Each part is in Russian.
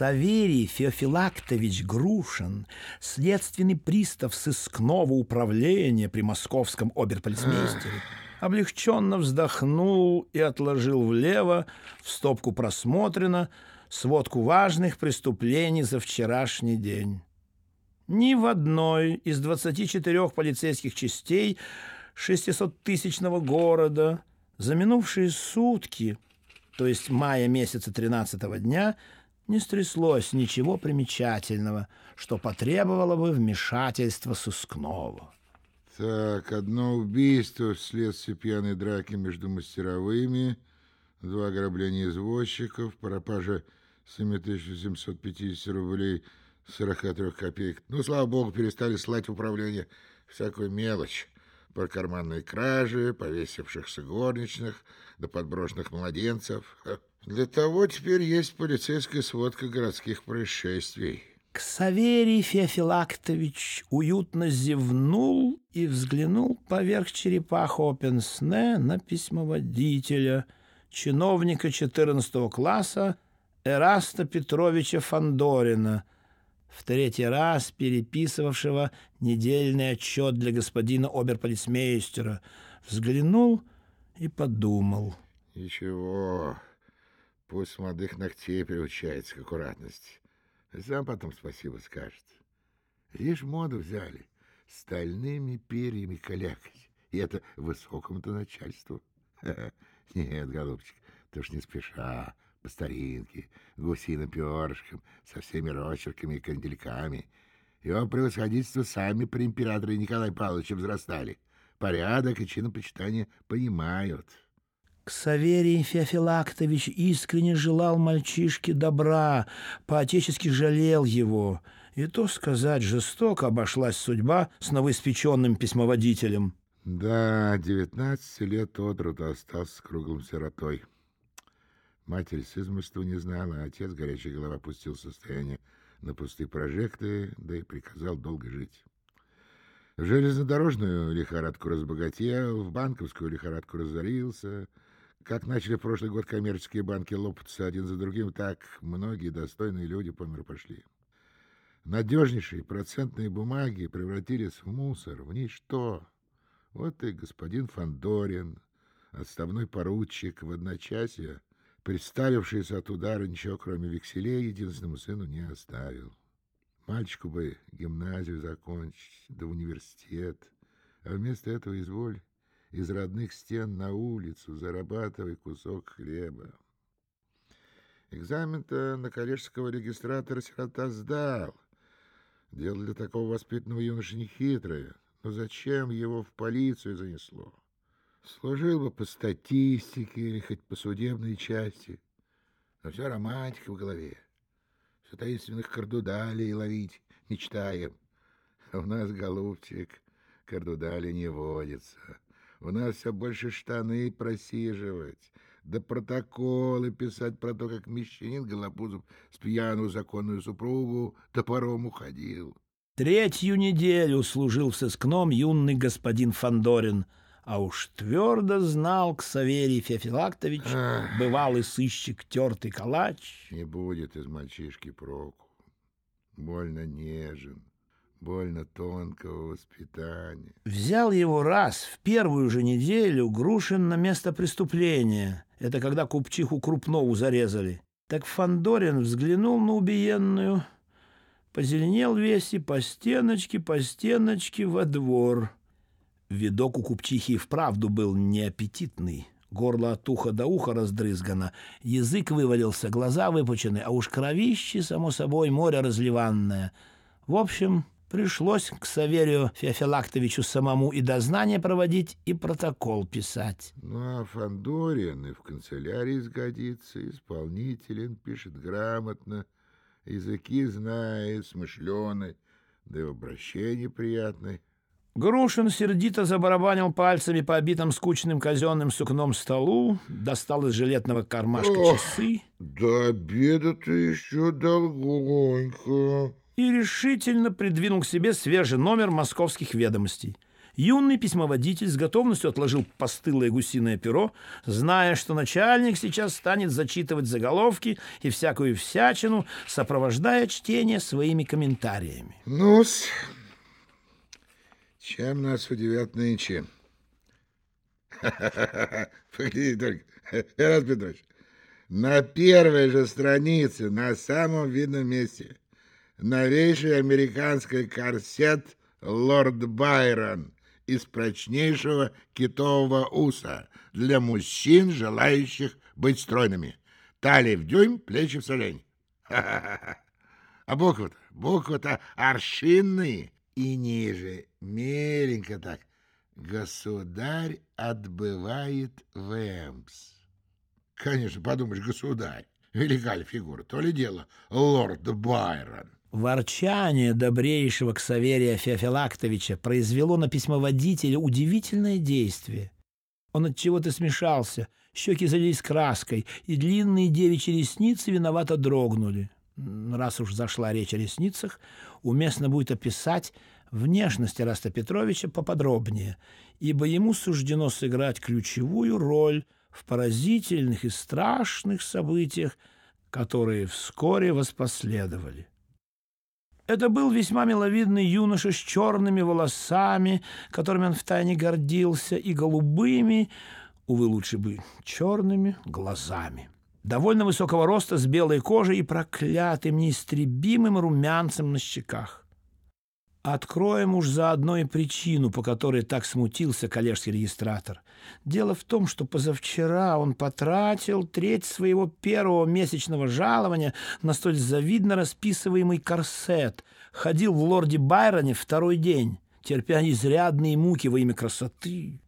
Саверий Феофилактович Грушин, следственный пристав сыскного управления при московском оберполицмейстере, облегченно вздохнул и отложил влево в стопку просмотрено сводку важных преступлений за вчерашний день. Ни в одной из 24 полицейских частей 600-тысячного города за минувшие сутки, то есть мая месяца 13 дня, не стряслось ничего примечательного, что потребовало бы вмешательства сыскного. Так, одно убийство вследствие пьяной драки между мастеровыми, два ограбления извозчиков, пропажа 7750 рублей 43 копеек. Ну, слава богу, перестали слать в управление всякую мелочь про карманные кражи, повесившихся горничных, до подброшенных младенцев. Для того теперь есть полицейская сводка городских происшествий. Ксаверий Феофилактович уютно зевнул и взглянул поверх черепаха Опенсне на письмоводителя, чиновника 14 класса Эраста Петровича Фандорина — в третий раз переписывавшего недельный отчет для господина оберполицмейстера, взглянул и подумал. Ничего, пусть молодых ногтей приучается к аккуратности. Сам потом спасибо скажет. Лишь моду взяли стальными перьями калякать. И это высокому-то начальству. Нет, голубчик, ты уж не спеша, по старинке, гусиным перышком, со всеми росчерками и кандельками. Его превосходительство сами при императоре Николае Павловиче взрастали. Порядок и чинопочитание понимают. Ксаверий Феофилактович искренне желал мальчишке добра, поотечески жалел его. И то сказать, жестоко обошлась судьба с новоиспеченным письмоводителем. Да, девятнадцать лет от роду остался круглым сиротой. Матерь с измольства не знала, а отец, горячая голова, пустил состояние на пустые прожекты, да и приказал долго жить. В железнодорожную лихорадку разбогател, в банковскую лихорадку разорился. Как начали в прошлый год коммерческие банки лопаться один за другим, так многие достойные люди по миру пошли. Надежнейшие процентные бумаги превратились в мусор, в ничто. Вот и господин Фандорин, отставной поручик в одночасье, представившийся от удара ничего, кроме векселей, единственному сыну не оставил. Мальчику бы гимназию закончить, да университет, а вместо этого изволь из родных стен на улицу, зарабатывай кусок хлеба. Экзамен-то на коллежского регистратора сирота сдал. Дело для такого воспитанного юноши нехитрое, но зачем его в полицию занесло? Служил бы по статистике или хоть по судебной части. Но все романтика в голове. Все таинственных кардудалей ловить мечтаем. А у нас, голубчик, кардудали не водится. У нас все больше штаны просиживать, да протоколы писать про то, как мещанин Голопузов с пьяную законную супругу топором уходил. Третью неделю служил в сыскном юный господин Фандорин — а уж твердо знал Ксаверий Феофилактович, Ах. бывалый сыщик, тертый калач. Не будет из мальчишки проку. Больно нежен, больно тонкого воспитания. Взял его раз в первую же неделю Грушин на место преступления. Это когда купчиху Крупнову зарезали. Так Фандорин взглянул на убиенную, позеленел весь и по стеночке, по стеночке во двор — Видок у купчихи вправду был неаппетитный. Горло от уха до уха раздрызгано, язык вывалился, глаза выпучены, а уж кровище, само собой, море разливанное. В общем, пришлось к Саверию Феофилактовичу самому и дознание проводить, и протокол писать. Ну, а Фандорин и в канцелярии сгодится, исполнителен, пишет грамотно, языки знает, смышленый, да и обращение приятное. Грушин сердито забарабанил пальцами по обитым скучным казенным сукном столу, достал из жилетного кармашка Ох, часы. До обеда-то еще долгонько. И решительно придвинул к себе свежий номер московских ведомостей. Юный письмоводитель с готовностью отложил постылое гусиное перо, зная, что начальник сейчас станет зачитывать заголовки и всякую всячину, сопровождая чтение своими комментариями. ну чем нас удивят нынче? Погляди только, Раз Петрович, на первой же странице, на самом видном месте, новейший американский корсет «Лорд Байрон» из прочнейшего китового уса для мужчин, желающих быть стройными. Талия в дюйм, плечи в солень. А буквы-то, буквы-то аршинные и ниже, меленько так. Государь отбывает в Эмс. Конечно, подумаешь, государь. Велика ли фигура? То ли дело лорд Байрон. Ворчание добрейшего Ксаверия Феофилактовича произвело на письмоводителя удивительное действие. Он от чего-то смешался, щеки залились краской, и длинные девичьи ресницы виновато дрогнули. Раз уж зашла речь о ресницах, уместно будет описать внешность Раста Петровича поподробнее, ибо ему суждено сыграть ключевую роль в поразительных и страшных событиях, которые вскоре воспоследовали. Это был весьма миловидный юноша с черными волосами, которыми он втайне гордился, и голубыми, увы, лучше бы черными глазами. Довольно высокого роста, с белой кожей и проклятым, неистребимым румянцем на щеках. Откроем уж заодно и причину, по которой так смутился коллежский регистратор. Дело в том, что позавчера он потратил треть своего первого месячного жалования на столь завидно расписываемый корсет, ходил в лорде Байроне второй день, терпя изрядные муки во имя красоты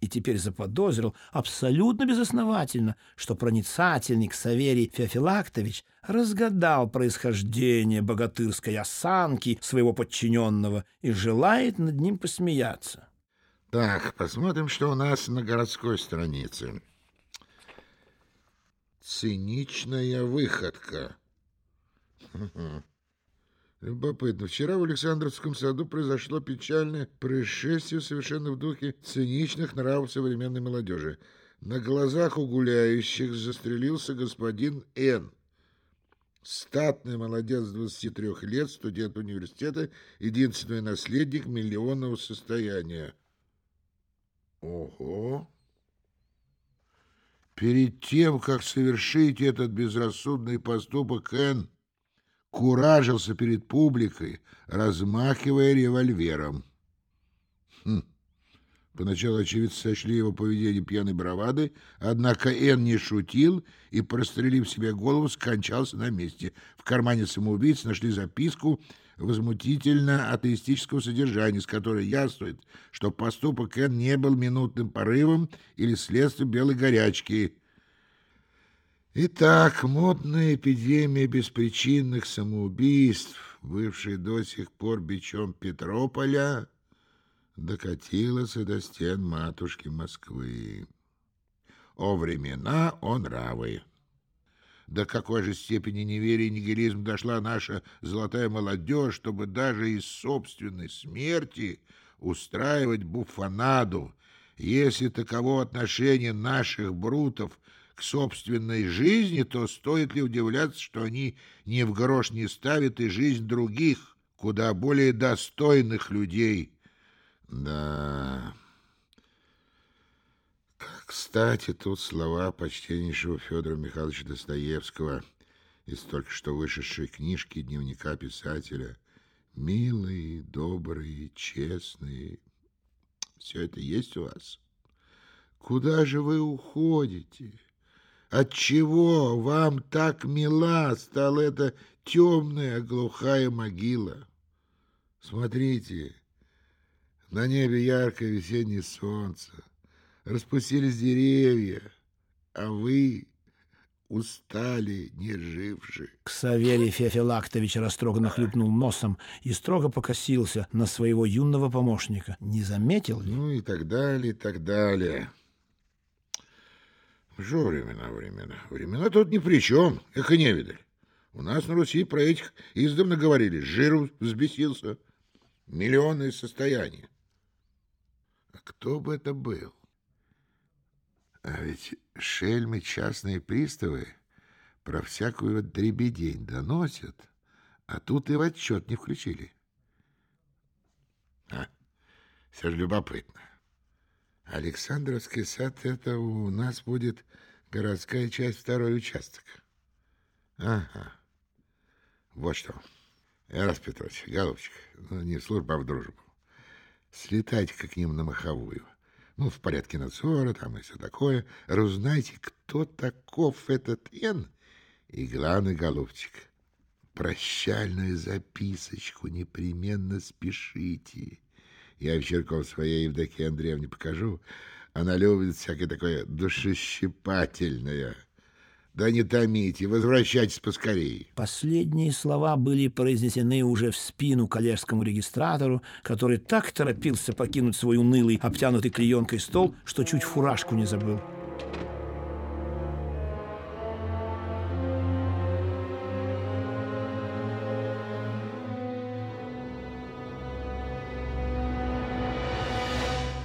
и теперь заподозрил абсолютно безосновательно, что проницательник Саверий Феофилактович разгадал происхождение богатырской осанки своего подчиненного и желает над ним посмеяться. Так, посмотрим, что у нас на городской странице. Циничная выходка. Любопытно. Вчера в Александровском саду произошло печальное происшествие, совершенно в духе циничных нравов современной молодежи. На глазах у гуляющих застрелился господин Н. Статный молодец 23 лет, студент университета, единственный наследник миллионного состояния. Ого! Перед тем, как совершить этот безрассудный поступок, Н куражился перед публикой, размахивая револьвером. Хм. Поначалу очевидцы сочли его поведение пьяной бравады, однако Эн не шутил и, прострелив себе голову, скончался на месте. В кармане самоубийцы нашли записку возмутительно атеистического содержания, с которой яствует, что поступок Эн не был минутным порывом или следствием белой горячки — Итак, модная эпидемия беспричинных самоубийств, бывшая до сих пор бичом Петрополя, докатилась и до стен матушки Москвы. О времена, о нравы! До какой же степени неверия и нигилизм дошла наша золотая молодежь, чтобы даже из собственной смерти устраивать буфанаду, если таково отношение наших брутов к собственной жизни, то стоит ли удивляться, что они ни в грош не ставят и жизнь других, куда более достойных людей. Да... Кстати, тут слова почтеннейшего Федора Михайловича Достоевского из только что вышедшей книжки дневника писателя. Милые, добрые, честные. Все это есть у вас? Куда же вы уходите? Отчего вам так мила стала эта темная глухая могила? Смотрите, на небе яркое весеннее солнце, распустились деревья, а вы устали, не живши. Ксаверий Феофилактович растроганно хлюпнул носом и строго покосился на своего юного помощника. Не заметил ли? Ну и так далее, и так далее. Что времена, времена? Времена тут ни при чем, их и не видали. У нас на Руси про этих издавна говорили. Жиру взбесился. Миллионное состояние. кто бы это был? А ведь шельмы частные приставы про всякую дребедень доносят, а тут и в отчет не включили. А, все же любопытно. Александровский сад — это у нас будет городская часть, второй участок. Ага. Вот что. Ярас Петрович, голубчик, ну, не в службу, а в дружбу. Слетайте-ка к ним на маховую. Ну, в порядке надзора там и все такое. Разузнайте, кто таков этот Н. И главный, голубчик, прощальную записочку непременно спешите. Я вечерком своей Евдокии Андреевне покажу. Она любит всякое такое душещипательное. Да не томите, возвращайтесь поскорее. Последние слова были произнесены уже в спину коллежскому регистратору, который так торопился покинуть свой унылый, обтянутый клеенкой стол, что чуть фуражку не забыл.